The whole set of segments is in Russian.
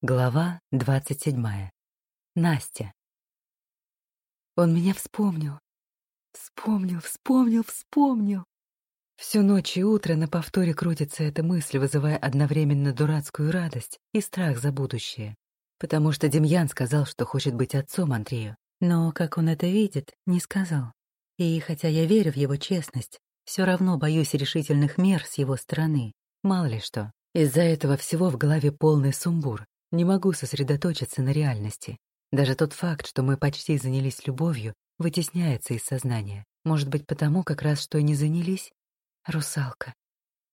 Глава двадцать седьмая. Настя. Он меня вспомнил. Вспомнил, вспомнил, вспомнил. Всю ночь и утро на повторе крутится эта мысль, вызывая одновременно дурацкую радость и страх за будущее. Потому что Демьян сказал, что хочет быть отцом Андрею. Но, как он это видит, не сказал. И хотя я верю в его честность, все равно боюсь решительных мер с его стороны. Мало ли что. Из-за этого всего в голове полный сумбур. Не могу сосредоточиться на реальности. Даже тот факт, что мы почти занялись любовью, вытесняется из сознания. Может быть, потому как раз, что и не занялись? Русалка.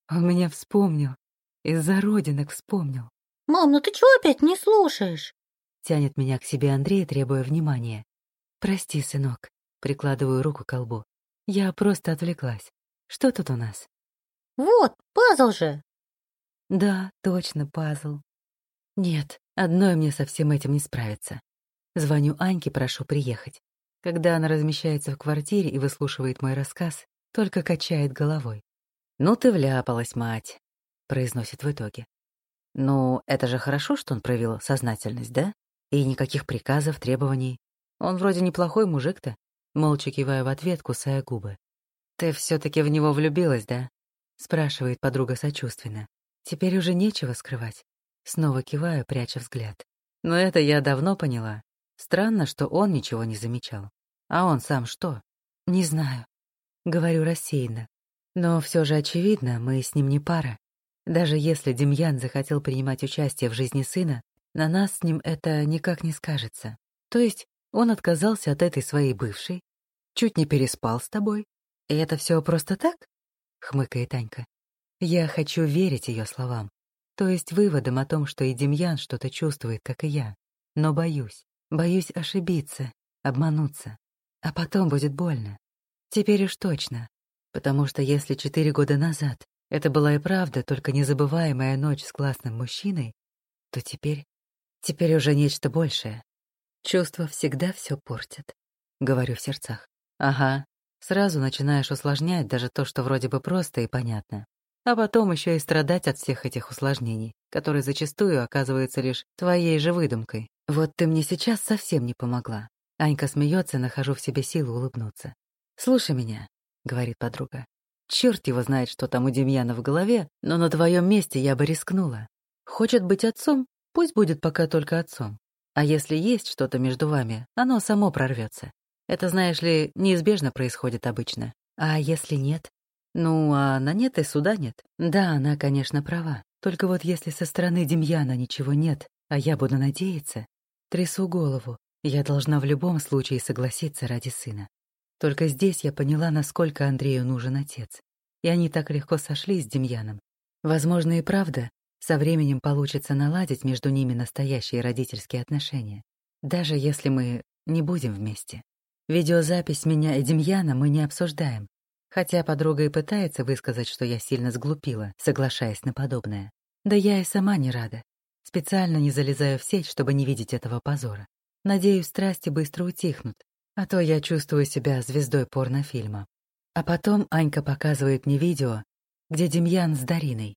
Он меня вспомнил. Из-за родинок вспомнил. «Мам, ну ты чего опять не слушаешь?» Тянет меня к себе Андрей, требуя внимания. «Прости, сынок», — прикладываю руку к колбу. Я просто отвлеклась. Что тут у нас? «Вот, пазл же!» Да, точно, пазл. Нет, одной мне со всем этим не справиться. Звоню Аньке, прошу приехать. Когда она размещается в квартире и выслушивает мой рассказ, только качает головой. «Ну ты вляпалась, мать», — произносит в итоге. «Ну, это же хорошо, что он проявил сознательность, да? И никаких приказов, требований. Он вроде неплохой мужик-то». Молча киваю в ответ, кусая губы. «Ты все-таки в него влюбилась, да?» — спрашивает подруга сочувственно. «Теперь уже нечего скрывать. Снова киваю, пряча взгляд. Но это я давно поняла. Странно, что он ничего не замечал. А он сам что? Не знаю. Говорю рассеянно. Но все же очевидно, мы с ним не пара. Даже если Демьян захотел принимать участие в жизни сына, на нас с ним это никак не скажется. То есть он отказался от этой своей бывшей, чуть не переспал с тобой. И это все просто так? Хмыкает Танька. Я хочу верить ее словам. То есть выводом о том, что и Демьян что-то чувствует, как и я. Но боюсь. Боюсь ошибиться, обмануться. А потом будет больно. Теперь уж точно. Потому что если четыре года назад это была и правда только незабываемая ночь с классным мужчиной, то теперь... Теперь уже нечто большее. Чувства всегда все портят. Говорю в сердцах. Ага. Сразу начинаешь усложнять даже то, что вроде бы просто и понятно а потом еще и страдать от всех этих усложнений, которые зачастую оказываются лишь твоей же выдумкой. Вот ты мне сейчас совсем не помогла. Анька смеется, нахожу в себе силу улыбнуться. «Слушай меня», — говорит подруга. «Черт его знает, что там у Демьяна в голове, но на твоем месте я бы рискнула. Хочет быть отцом? Пусть будет пока только отцом. А если есть что-то между вами, оно само прорвется. Это, знаешь ли, неизбежно происходит обычно. А если нет? Ну, а на нет и суда нет. Да, она, конечно, права. Только вот если со стороны Демьяна ничего нет, а я буду надеяться, трясу голову. Я должна в любом случае согласиться ради сына. Только здесь я поняла, насколько Андрею нужен отец. И они так легко сошлись с Демьяном. Возможно, и правда, со временем получится наладить между ними настоящие родительские отношения. Даже если мы не будем вместе. Видеозапись меня и Демьяна мы не обсуждаем. Хотя подруга и пытается высказать, что я сильно сглупила, соглашаясь на подобное. Да я и сама не рада. Специально не залезаю в сеть, чтобы не видеть этого позора. Надеюсь, страсти быстро утихнут, а то я чувствую себя звездой порнофильма. А потом Анька показывает мне видео, где Демьян с Дариной.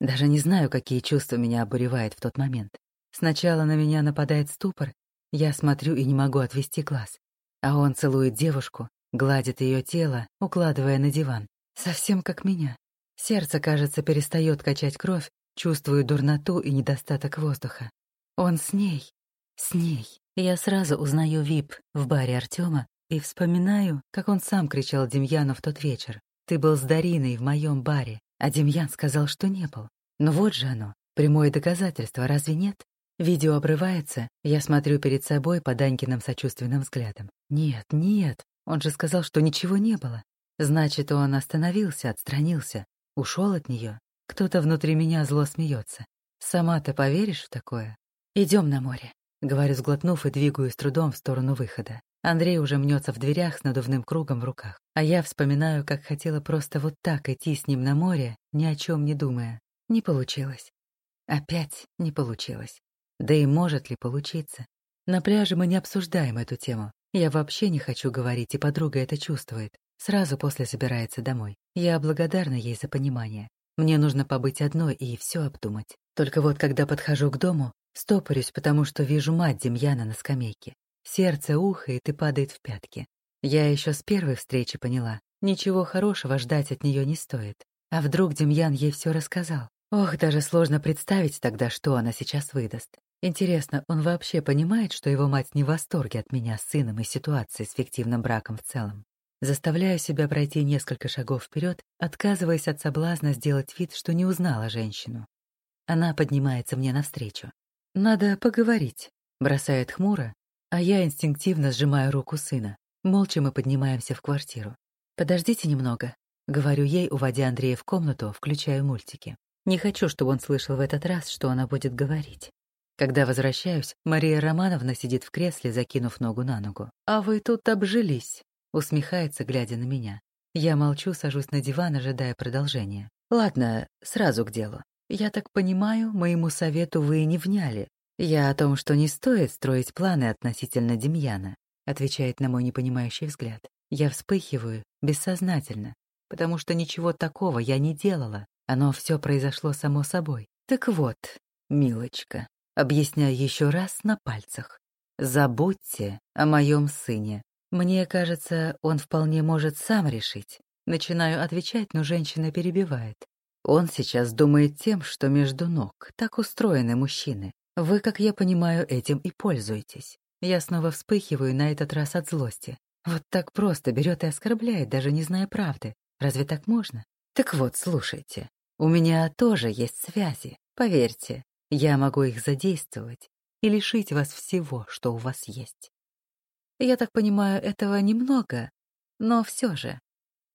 Даже не знаю, какие чувства меня обуревает в тот момент. Сначала на меня нападает ступор, я смотрю и не могу отвести глаз. А он целует девушку, Гладит ее тело, укладывая на диван. Совсем как меня. Сердце, кажется, перестает качать кровь, чувствую дурноту и недостаток воздуха. Он с ней. С ней. Я сразу узнаю Вип в баре Артема и вспоминаю, как он сам кричал Демьяну в тот вечер. «Ты был с Дариной в моем баре», а Демьян сказал, что не был. Но вот же оно, прямое доказательство, разве нет? Видео обрывается, я смотрю перед собой под Анькиным сочувственным взглядом. Нет, нет, он же сказал, что ничего не было. Значит, он остановился, отстранился, ушел от нее. Кто-то внутри меня зло смеется. Сама ты поверишь в такое? Идем на море. Говорю, сглотнув и двигаю с трудом в сторону выхода. Андрей уже мнется в дверях с надувным кругом в руках. А я вспоминаю, как хотела просто вот так идти с ним на море, ни о чем не думая. Не получилось. Опять не получилось. Да и может ли получиться? На пляже мы не обсуждаем эту тему. Я вообще не хочу говорить, и подруга это чувствует. Сразу после собирается домой. Я благодарна ей за понимание. Мне нужно побыть одной и все обдумать. Только вот когда подхожу к дому, стопорюсь, потому что вижу мать Демьяна на скамейке. Сердце ухает и падает в пятки. Я еще с первой встречи поняла, ничего хорошего ждать от нее не стоит. А вдруг Демьян ей все рассказал? Ох, даже сложно представить тогда, что она сейчас выдаст. Интересно, он вообще понимает, что его мать не в восторге от меня с сыном и ситуацией с фиктивным браком в целом? Заставляю себя пройти несколько шагов вперед, отказываясь от соблазна сделать вид, что не узнала женщину. Она поднимается мне навстречу. «Надо поговорить», — бросает хмуро, а я инстинктивно сжимаю руку сына. Молча мы поднимаемся в квартиру. «Подождите немного», — говорю ей, уводя Андрея в комнату, включаю мультики. Не хочу, чтобы он слышал в этот раз, что она будет говорить. Когда возвращаюсь, Мария Романовна сидит в кресле, закинув ногу на ногу. «А вы тут обжились», — усмехается, глядя на меня. Я молчу, сажусь на диван, ожидая продолжения. «Ладно, сразу к делу. Я так понимаю, моему совету вы не вняли. Я о том, что не стоит строить планы относительно Демьяна», отвечает на мой непонимающий взгляд. Я вспыхиваю бессознательно, потому что ничего такого я не делала. Оно все произошло само собой. Так вот, милочка, Объясняю еще раз на пальцах. Забудьте о моем сыне. Мне кажется, он вполне может сам решить. Начинаю отвечать, но женщина перебивает. Он сейчас думает тем, что между ног. Так устроены мужчины. Вы, как я понимаю, этим и пользуетесь. Я снова вспыхиваю, на этот раз от злости. Вот так просто берет и оскорбляет, даже не зная правды. Разве так можно? Так вот, слушайте. У меня тоже есть связи. Поверьте, я могу их задействовать и лишить вас всего, что у вас есть. Я так понимаю, этого немного, но все же.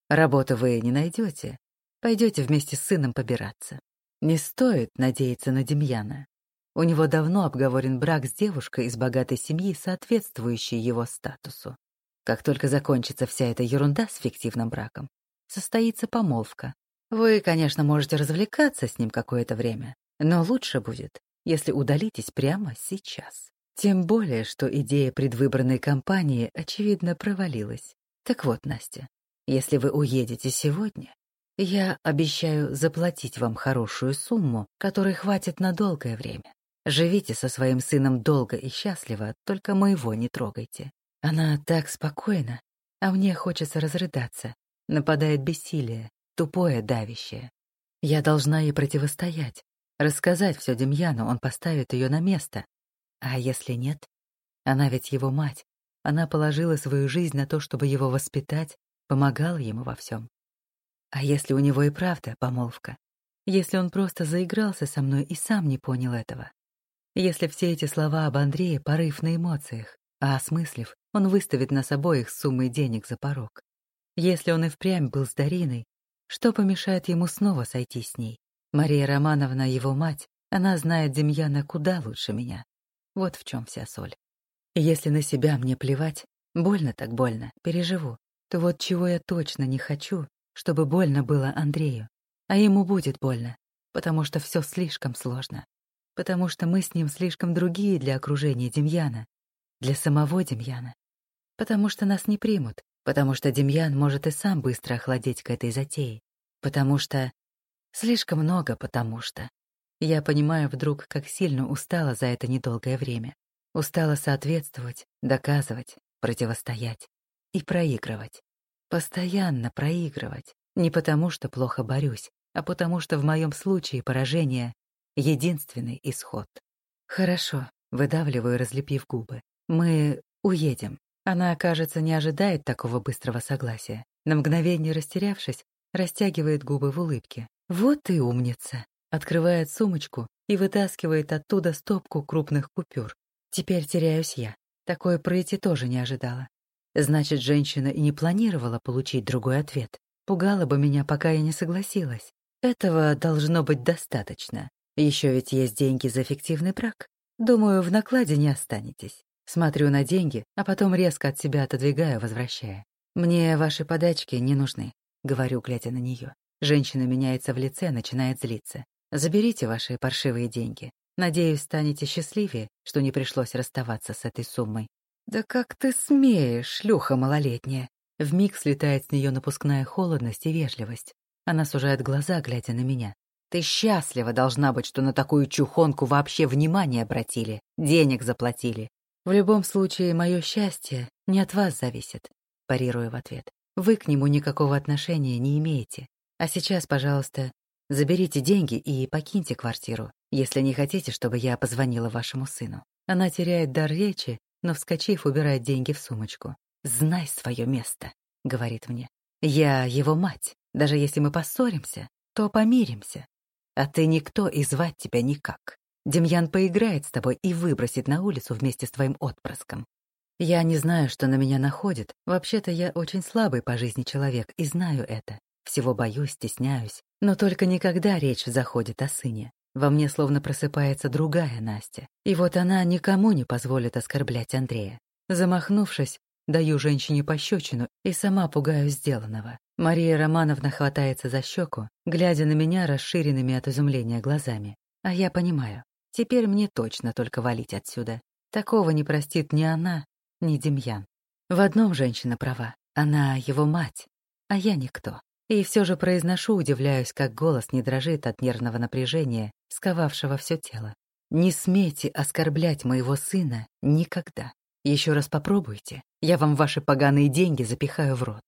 Работу вы не найдете, пойдете вместе с сыном побираться. Не стоит надеяться на Демьяна. У него давно обговорен брак с девушкой из богатой семьи, соответствующей его статусу. Как только закончится вся эта ерунда с фиктивным браком, состоится помолвка. Вы, конечно, можете развлекаться с ним какое-то время, но лучше будет, если удалитесь прямо сейчас. Тем более, что идея предвыборной кампании, очевидно, провалилась. Так вот, Настя, если вы уедете сегодня, я обещаю заплатить вам хорошую сумму, которой хватит на долгое время. Живите со своим сыном долго и счастливо, только моего не трогайте. Она так спокойна, а мне хочется разрыдаться. Нападает бессилие, тупое давящее. Я должна ей противостоять, Рассказать все Демьяну, он поставит ее на место. А если нет? Она ведь его мать. Она положила свою жизнь на то, чтобы его воспитать, помогала ему во всем. А если у него и правда помолвка? Если он просто заигрался со мной и сам не понял этого? Если все эти слова об Андрее — порыв на эмоциях, а осмыслив, он выставит нас обоих суммой денег за порог? Если он и впрямь был с Дариной, что помешает ему снова сойти с ней? Мария Романовна, его мать, она знает Демьяна куда лучше меня. Вот в чем вся соль. если на себя мне плевать, больно так больно, переживу, то вот чего я точно не хочу, чтобы больно было Андрею. А ему будет больно, потому что все слишком сложно. Потому что мы с ним слишком другие для окружения Демьяна, для самого Демьяна. Потому что нас не примут, потому что Демьян может и сам быстро охладеть к этой затее. Потому что Слишком много, потому что... Я понимаю вдруг, как сильно устала за это недолгое время. Устала соответствовать, доказывать, противостоять и проигрывать. Постоянно проигрывать. Не потому, что плохо борюсь, а потому что в моем случае поражение — единственный исход. Хорошо, выдавливаю, разлепив губы. Мы уедем. Она, кажется, не ожидает такого быстрого согласия. На мгновение растерявшись, растягивает губы в улыбке. Вот и умница. Открывает сумочку и вытаскивает оттуда стопку крупных купюр. Теперь теряюсь я. Такое пройти тоже не ожидала. Значит, женщина и не планировала получить другой ответ. Пугала бы меня, пока я не согласилась. Этого должно быть достаточно. Еще ведь есть деньги за фиктивный брак. Думаю, в накладе не останетесь. Смотрю на деньги, а потом резко от себя отодвигаю, возвращая. Мне ваши подачки не нужны, говорю, глядя на нее. Женщина меняется в лице, начинает злиться. «Заберите ваши паршивые деньги. Надеюсь, станете счастливее, что не пришлось расставаться с этой суммой». «Да как ты смеешь, шлюха малолетняя!» Вмиг слетает с нее напускная холодность и вежливость. Она сужает глаза, глядя на меня. Ты счастлива должна быть, что на такую чухонку вообще внимание обратили, денег заплатили. В любом случае, мое счастье не от вас зависит, парирую в ответ. Вы к нему никакого отношения не имеете. А сейчас, пожалуйста, заберите деньги и покиньте квартиру, если не хотите, чтобы я позвонила вашему сыну. Она теряет дар речи, но, вскочив, убирает деньги в сумочку. «Знай свое место», — говорит мне. «Я его мать. Даже если мы поссоримся, то помиримся. А ты никто и звать тебя никак. Демьян поиграет с тобой и выбросит на улицу вместе с твоим отпрыском. Я не знаю, что на меня находит. Вообще-то я очень слабый по жизни человек и знаю это. Всего боюсь, стесняюсь. Но только никогда речь заходит о сыне. Во мне словно просыпается другая Настя. И вот она никому не позволит оскорблять Андрея. Замахнувшись, даю женщине пощечину и сама пугаю сделанного. Мария Романовна хватается за щеку, глядя на меня расширенными от изумления глазами. А я понимаю, теперь мне точно только валить отсюда. Такого не простит ни она, ни Демьян. В одном женщина права. Она его мать, а я никто. И все же произношу, удивляюсь, как голос не дрожит от нервного напряжения, сковавшего все тело. Не смейте оскорблять моего сына никогда. Еще раз попробуйте, я вам ваши поганые деньги запихаю в рот.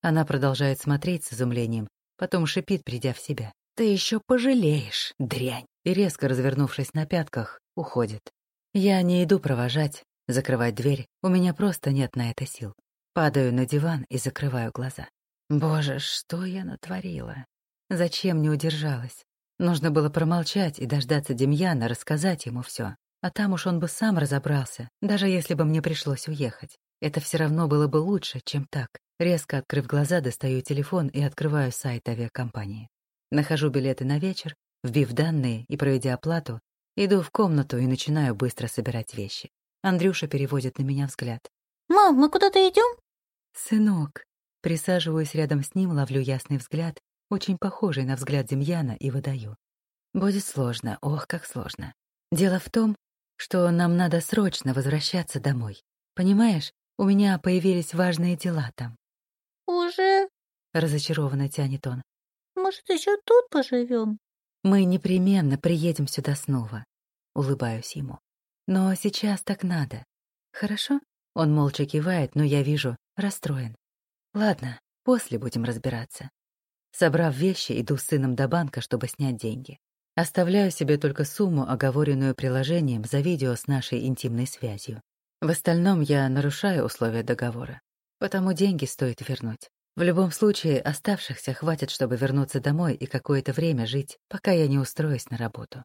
Она продолжает смотреть с изумлением, потом шипит, придя в себя. Ты еще пожалеешь, дрянь. И резко развернувшись на пятках, уходит. Я не иду провожать, закрывать дверь, у меня просто нет на это сил. Падаю на диван и закрываю глаза. Боже, что я натворила? Зачем не удержалась? Нужно было промолчать и дождаться Демьяна, рассказать ему все. А там уж он бы сам разобрался, даже если бы мне пришлось уехать. Это все равно было бы лучше, чем так. Резко открыв глаза, достаю телефон и открываю сайт авиакомпании. Нахожу билеты на вечер, вбив данные и проведя оплату, иду в комнату и начинаю быстро собирать вещи. Андрюша переводит на меня взгляд. «Мам, мы куда-то идем?» «Сынок», Присаживаюсь рядом с ним, ловлю ясный взгляд, очень похожий на взгляд Демьяна, и выдаю. Будет сложно, ох, как сложно. Дело в том, что нам надо срочно возвращаться домой. Понимаешь, у меня появились важные дела там. «Уже?» — разочарованно тянет он. «Может, еще тут поживем?» «Мы непременно приедем сюда снова», — улыбаюсь ему. «Но сейчас так надо. Хорошо?» Он молча кивает, но я вижу, расстроен. Ладно, после будем разбираться. Собрав вещи, иду с сыном до банка, чтобы снять деньги. Оставляю себе только сумму, оговоренную приложением за видео с нашей интимной связью. В остальном я нарушаю условия договора, потому деньги стоит вернуть. В любом случае, оставшихся хватит, чтобы вернуться домой и какое-то время жить, пока я не устроюсь на работу.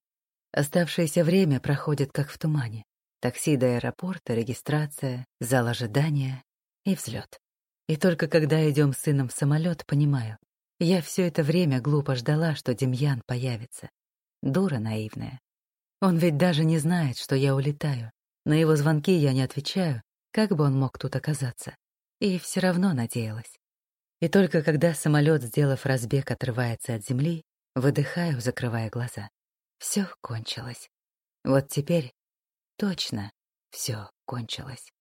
Оставшееся время проходит как в тумане. Такси до аэропорта, регистрация, зал ожидания и взлет. И только когда идем с сыном в самолет, понимаю, я все это время глупо ждала, что Демьян появится. Дура наивная. Он ведь даже не знает, что я улетаю. На его звонки я не отвечаю, как бы он мог тут оказаться. И все равно надеялась. И только когда самолет, сделав разбег, отрывается от земли, выдыхаю, закрывая глаза. Все кончилось. Вот теперь точно все кончилось.